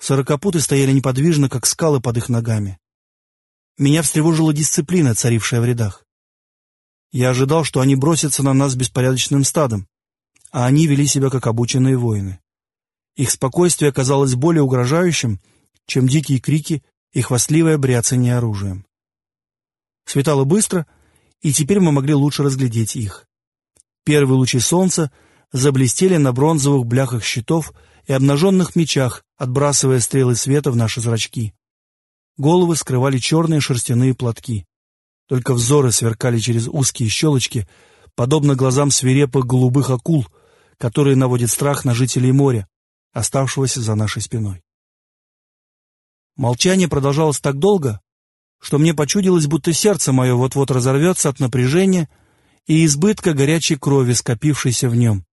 Сорокопуты стояли неподвижно, как скалы под их ногами. Меня встревожила дисциплина, царившая в рядах. Я ожидал, что они бросятся на нас беспорядочным стадом, а они вели себя как обученные воины. Их спокойствие казалось более угрожающим, чем дикие крики и хвастливое бряцание оружием. Светало быстро, и теперь мы могли лучше разглядеть их. Первые лучи солнца заблестели на бронзовых бляхах щитов и обнаженных мечах, отбрасывая стрелы света в наши зрачки. Головы скрывали черные шерстяные платки. Только взоры сверкали через узкие щелочки, подобно глазам свирепых голубых акул, которые наводят страх на жителей моря, оставшегося за нашей спиной. Молчание продолжалось так долго, что мне почудилось, будто сердце мое вот-вот разорвется от напряжения и избытка горячей крови, скопившейся в нем.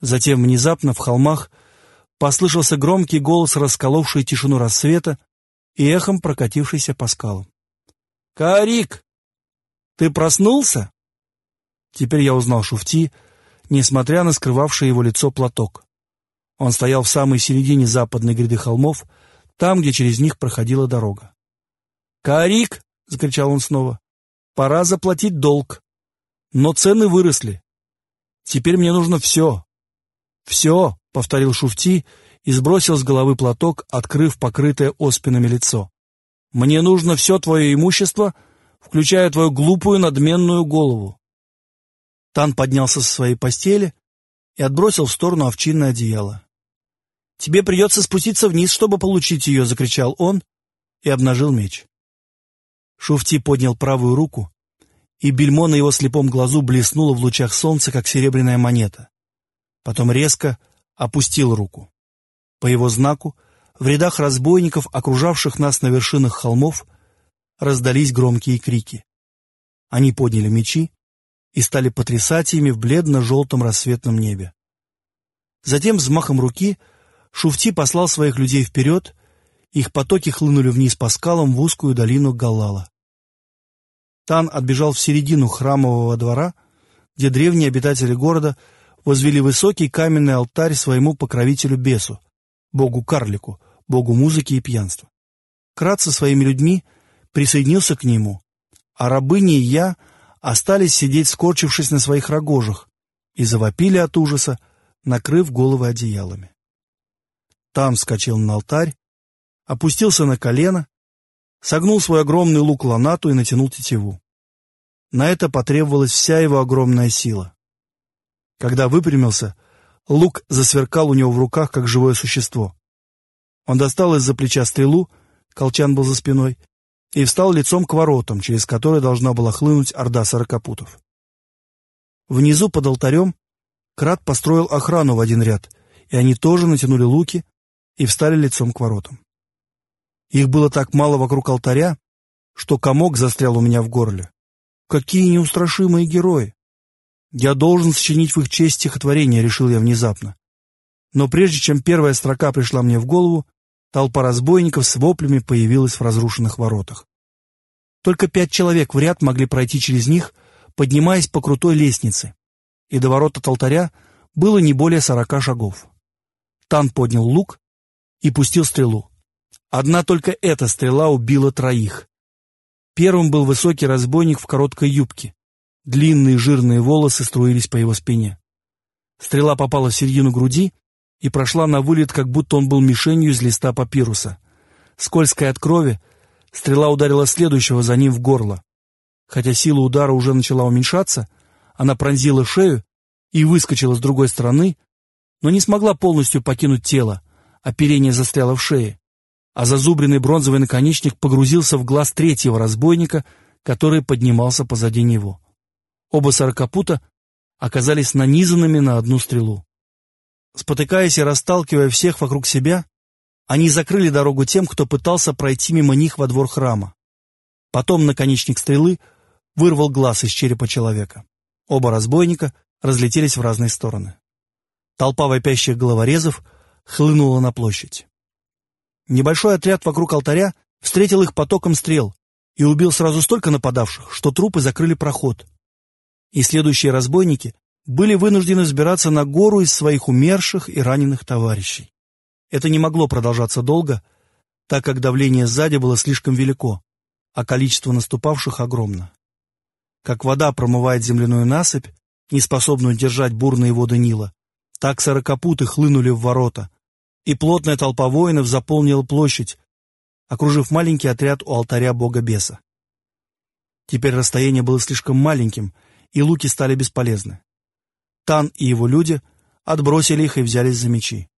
Затем внезапно в холмах послышался громкий голос, расколовший тишину рассвета и эхом прокатившийся по скалам. «Карик, ты проснулся?» Теперь я узнал Шуфти, несмотря на скрывавший его лицо платок. Он стоял в самой середине западной гряды холмов, там, где через них проходила дорога. «Карик!» — закричал он снова. «Пора заплатить долг. Но цены выросли. Теперь мне нужно все. Все!» — повторил Шуфти и сбросил с головы платок, открыв покрытое оспинами лицо. «Мне нужно все твое имущество, включая твою глупую надменную голову». Тан поднялся со своей постели и отбросил в сторону овчинное одеяло. «Тебе придется спуститься вниз, чтобы получить ее!» — закричал он и обнажил меч. Шуфти поднял правую руку, и бельмо на его слепом глазу блеснуло в лучах солнца, как серебряная монета. Потом резко опустил руку. По его знаку в рядах разбойников, окружавших нас на вершинах холмов, раздались громкие крики. Они подняли мечи и стали потрясать ими в бледно-желтом рассветном небе. Затем взмахом руки — Шуфти послал своих людей вперед, их потоки хлынули вниз по скалам в узкую долину Галала. Тан отбежал в середину храмового двора, где древние обитатели города возвели высокий каменный алтарь своему покровителю Бесу, богу-карлику, богу музыки и пьянства. Крат со своими людьми присоединился к нему, а рабыни и я остались сидеть, скорчившись на своих рогожах, и завопили от ужаса, накрыв головы одеялами. Там вскочил на алтарь, опустился на колено, согнул свой огромный лук ланату и натянул тетиву. На это потребовалась вся его огромная сила. Когда выпрямился, лук засверкал у него в руках, как живое существо. Он достал из-за плеча стрелу, колчан был за спиной, и встал лицом к воротам, через которые должна была хлынуть орда сорокопутов. Внизу под алтарем Крат построил охрану в один ряд, и они тоже натянули луки, и встали лицом к воротам. Их было так мало вокруг алтаря, что комок застрял у меня в горле. Какие неустрашимые герои! Я должен сочинить в их честь стихотворение, решил я внезапно. Но прежде чем первая строка пришла мне в голову, толпа разбойников с воплями появилась в разрушенных воротах. Только пять человек в ряд могли пройти через них, поднимаясь по крутой лестнице, и до ворот от алтаря было не более сорока шагов. Тан поднял лук и пустил стрелу. Одна только эта стрела убила троих. Первым был высокий разбойник в короткой юбке. Длинные жирные волосы струились по его спине. Стрела попала в середину груди и прошла на вылет, как будто он был мишенью из листа папируса. Скользкая от крови, стрела ударила следующего за ним в горло. Хотя сила удара уже начала уменьшаться, она пронзила шею и выскочила с другой стороны, но не смогла полностью покинуть тело, оперение застряло в шее, а зазубренный бронзовый наконечник погрузился в глаз третьего разбойника, который поднимался позади него. Оба сорокопута оказались нанизанными на одну стрелу. Спотыкаясь и расталкивая всех вокруг себя, они закрыли дорогу тем, кто пытался пройти мимо них во двор храма. Потом наконечник стрелы вырвал глаз из черепа человека. Оба разбойника разлетелись в разные стороны. Толпа вопящих головорезов — хлынула на площадь. Небольшой отряд вокруг алтаря встретил их потоком стрел и убил сразу столько нападавших, что трупы закрыли проход. И следующие разбойники были вынуждены сбираться на гору из своих умерших и раненых товарищей. Это не могло продолжаться долго, так как давление сзади было слишком велико, а количество наступавших огромно. Как вода промывает земляную насыпь, неспособную держать бурные воды Нила, так сорокопуты хлынули в ворота, и плотная толпа воинов заполнила площадь, окружив маленький отряд у алтаря бога беса. Теперь расстояние было слишком маленьким, и луки стали бесполезны. Тан и его люди отбросили их и взялись за мечи.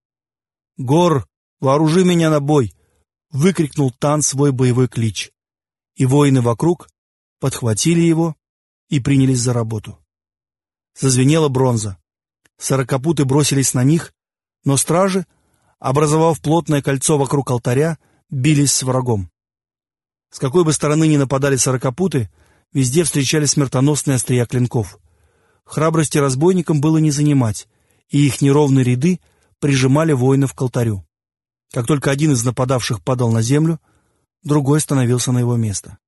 «Гор, вооружи меня на бой!» — выкрикнул Тан свой боевой клич. И воины вокруг подхватили его и принялись за работу. Зазвенела бронза. Сорокопуты бросились на них, но стражи, образовав плотное кольцо вокруг алтаря, бились с врагом. С какой бы стороны ни нападали сорокопуты, везде встречались смертоносные острия клинков. Храбрости разбойникам было не занимать, и их неровные ряды прижимали воинов к алтарю. Как только один из нападавших падал на землю, другой становился на его место.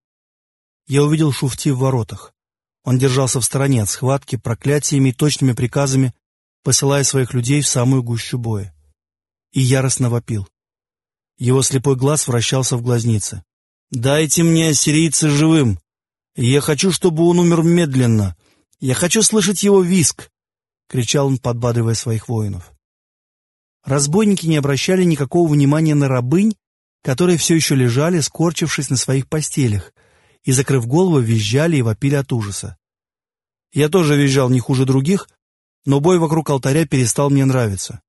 Я увидел Шуфти в воротах. Он держался в стороне от схватки, проклятиями и точными приказами, посылая своих людей в самую гущу боя. И яростно вопил. Его слепой глаз вращался в глазнице. «Дайте мне ассирийца живым! Я хочу, чтобы он умер медленно! Я хочу слышать его виск!» — кричал он, подбадривая своих воинов. Разбойники не обращали никакого внимания на рабынь, которые все еще лежали, скорчившись на своих постелях, и, закрыв голову, визжали и вопили от ужаса. Я тоже визжал не хуже других, но бой вокруг алтаря перестал мне нравиться.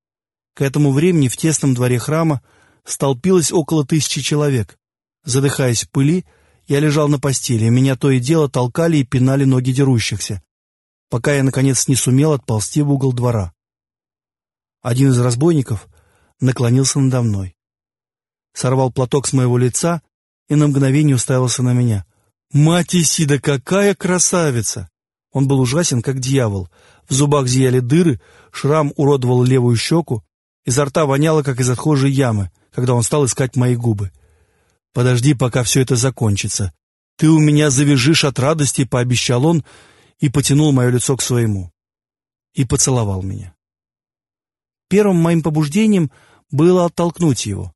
К этому времени в тесном дворе храма столпилось около тысячи человек. Задыхаясь в пыли, я лежал на постели, меня то и дело толкали и пинали ноги дерущихся, пока я, наконец, не сумел отползти в угол двора. Один из разбойников наклонился надо мной. Сорвал платок с моего лица и на мгновение уставился на меня. «Мать Исида, какая красавица!» Он был ужасен, как дьявол. В зубах зияли дыры, шрам уродовал левую щеку, изо рта воняло, как из отхожей ямы — когда он стал искать мои губы. «Подожди, пока все это закончится. Ты у меня завяжешь от радости», — пообещал он и потянул мое лицо к своему. И поцеловал меня. Первым моим побуждением было оттолкнуть его.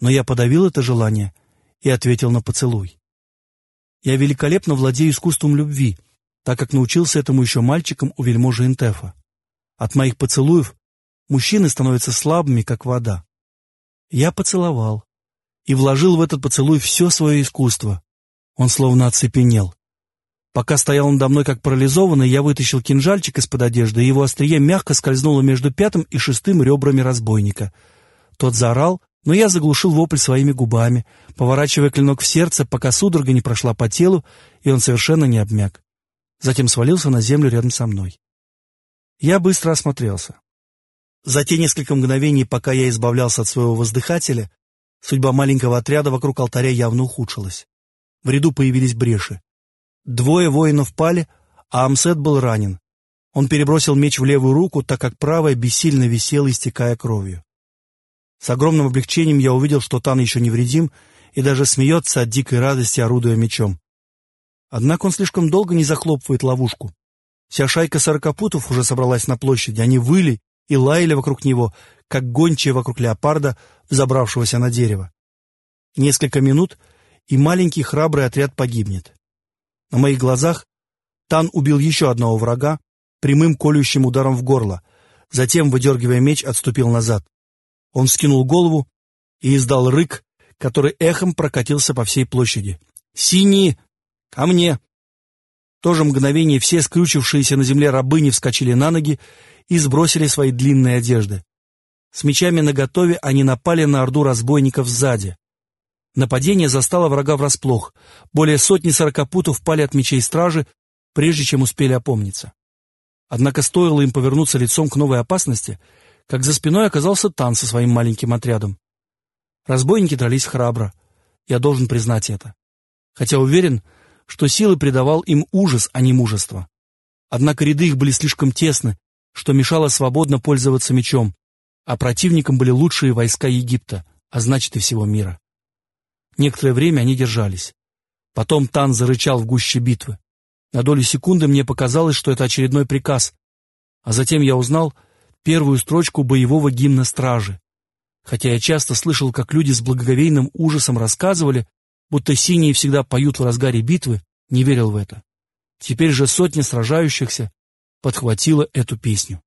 Но я подавил это желание и ответил на поцелуй. Я великолепно владею искусством любви, так как научился этому еще мальчиком у вельможи Интефа. От моих поцелуев мужчины становятся слабыми, как вода. Я поцеловал и вложил в этот поцелуй все свое искусство. Он словно оцепенел. Пока стоял он надо мной как парализованный, я вытащил кинжальчик из-под одежды, и его острие мягко скользнуло между пятым и шестым ребрами разбойника. Тот заорал, но я заглушил вопль своими губами, поворачивая клинок в сердце, пока судорога не прошла по телу, и он совершенно не обмяк. Затем свалился на землю рядом со мной. Я быстро осмотрелся. За те несколько мгновений, пока я избавлялся от своего воздыхателя, судьба маленького отряда вокруг алтаря явно ухудшилась. В ряду появились бреши. Двое воинов пали, а Амсет был ранен. Он перебросил меч в левую руку, так как правая бессильно висела, истекая кровью. С огромным облегчением я увидел, что Тан еще невредим и даже смеется от дикой радости, орудуя мечом. Однако он слишком долго не захлопывает ловушку. Вся шайка сорокопутов уже собралась на площади, они выли и лаяли вокруг него, как гончие вокруг леопарда, взобравшегося на дерево. Несколько минут, и маленький храбрый отряд погибнет. На моих глазах Тан убил еще одного врага прямым колющим ударом в горло, затем, выдергивая меч, отступил назад. Он скинул голову и издал рык, который эхом прокатился по всей площади. «Синие! Ко мне!» В то же мгновение все скрючившиеся на земле рабыни вскочили на ноги и сбросили свои длинные одежды. С мечами наготове они напали на орду разбойников сзади. Нападение застало врага врасплох. Более сотни сорокопутов пали от мечей стражи, прежде чем успели опомниться. Однако стоило им повернуться лицом к новой опасности, как за спиной оказался Тан со своим маленьким отрядом. Разбойники дрались храбро. Я должен признать это. Хотя уверен, что силы придавал им ужас, а не мужество. Однако ряды их были слишком тесны, что мешало свободно пользоваться мечом, а противником были лучшие войска Египта, а значит и всего мира. Некоторое время они держались. Потом Тан зарычал в гуще битвы. На долю секунды мне показалось, что это очередной приказ, а затем я узнал первую строчку боевого гимна стражи. Хотя я часто слышал, как люди с благоговейным ужасом рассказывали, будто синие всегда поют в разгаре битвы, не верил в это. Теперь же сотни сражающихся подхватила эту песню.